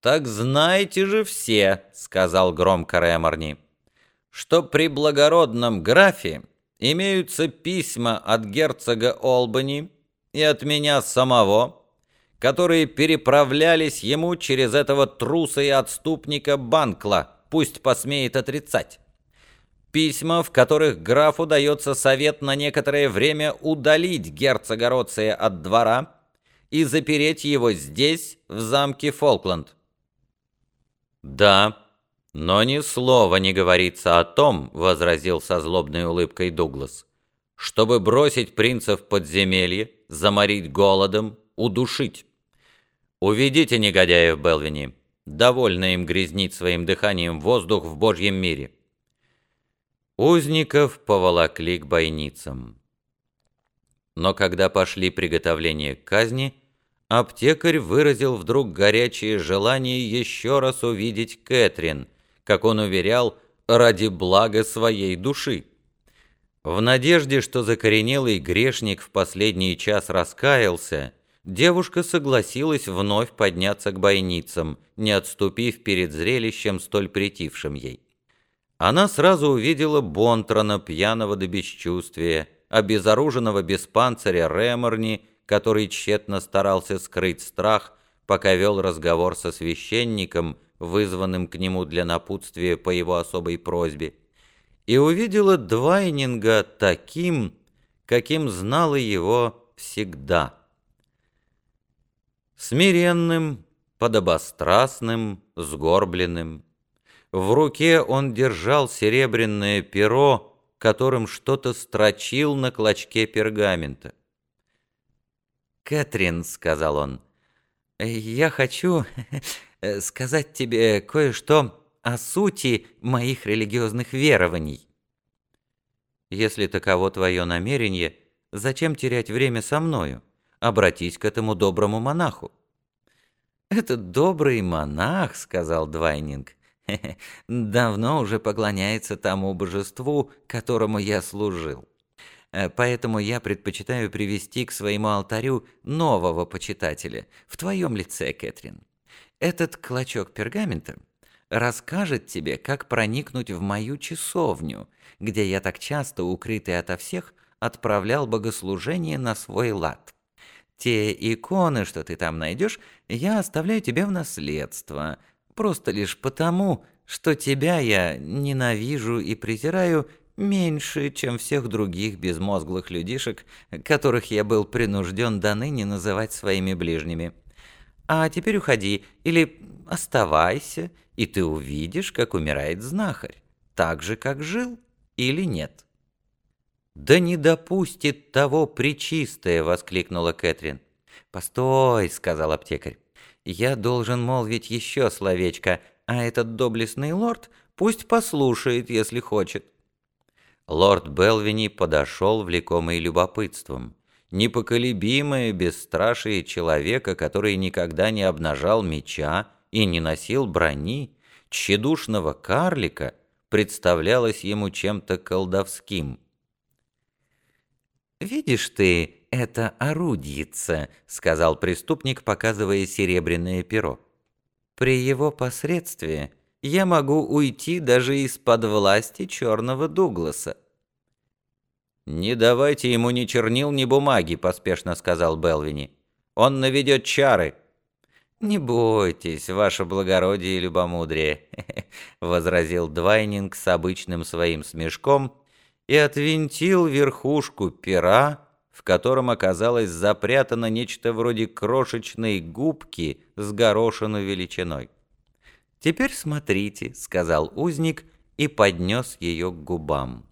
«Так знайте же все», — сказал громко Реморни, «что при благородном графе имеются письма от герцога Олбани и от меня самого, которые переправлялись ему через этого труса и отступника Банкла, пусть посмеет отрицать. Письма, в которых графу дается совет на некоторое время удалить герцога Роция от двора и запереть его здесь, в замке Фолкланд. «Да, но ни слова не говорится о том, — возразил со злобной улыбкой Дуглас, — чтобы бросить принца в подземелье, заморить голодом, удушить. Уведите негодяев Белвини, довольно им грязнить своим дыханием воздух в Божьем мире». Узников поволокли к бойницам. Но когда пошли приготовления к казни, аптекарь выразил вдруг горячее желание еще раз увидеть Кэтрин, как он уверял, ради блага своей души. В надежде, что закоренелый грешник в последний час раскаялся, девушка согласилась вновь подняться к бойницам, не отступив перед зрелищем, столь претившим ей. Она сразу увидела Бонтрона, пьяного до бесчувствия, обезоруженного без панциря Реморни, который тщетно старался скрыть страх, пока вел разговор со священником, вызванным к нему для напутствия по его особой просьбе, и увидела Двайнинга таким, каким знала его всегда. Смиренным, подобострастным, сгорбленным, в руке он держал серебряное перо, которым что-то строчил на клочке пергамента. «Кэтрин», — сказал он, — «я хочу сказать тебе кое-что о сути моих религиозных верований». «Если таково твое намерение, зачем терять время со мною? Обратись к этому доброму монаху». «Этот добрый монах», — сказал Двайнинг, давно уже поклоняется тому божеству, которому я служил. Э, поэтому я предпочитаю привести к своему алтарю нового почитателя, в твоем лице, Кэтрин. Этот клочок пергамента расскажет тебе, как проникнуть в мою часовню, где я так часто, укрытый ото всех, отправлял богослужение на свой лад. Те иконы, что ты там найдешь, я оставляю тебе в наследство – Просто лишь потому, что тебя я ненавижу и презираю меньше, чем всех других безмозглых людишек, которых я был принужден до ныне называть своими ближними. А теперь уходи, или оставайся, и ты увидишь, как умирает знахарь, так же, как жил или нет». «Да не допустит того причистое!» — воскликнула Кэтрин. «Постой!» — сказал аптекарь я должен молвить еще словечко, а этот доблестный лорд пусть послушает, если хочет». Лорд Белвини подошел, влекомый любопытством. Непоколебимое бесстрашие человека, который никогда не обнажал меча и не носил брони, тщедушного карлика, представлялось ему чем-то колдовским. «Видишь ты, это орудице», — сказал преступник, показывая серебряное перо. «При его посредстве я могу уйти даже из-под власти черного Дугласа». «Не давайте ему ни чернил, ни бумаги», — поспешно сказал Белвини. «Он наведет чары». «Не бойтесь, ваше благородие и любомудрие», — возразил Двайнинг с обычным своим смешком и отвинтил верхушку пера, в котором оказалось запрятано нечто вроде крошечной губки с горошину величиной. «Теперь смотрите», — сказал узник и поднес ее к губам.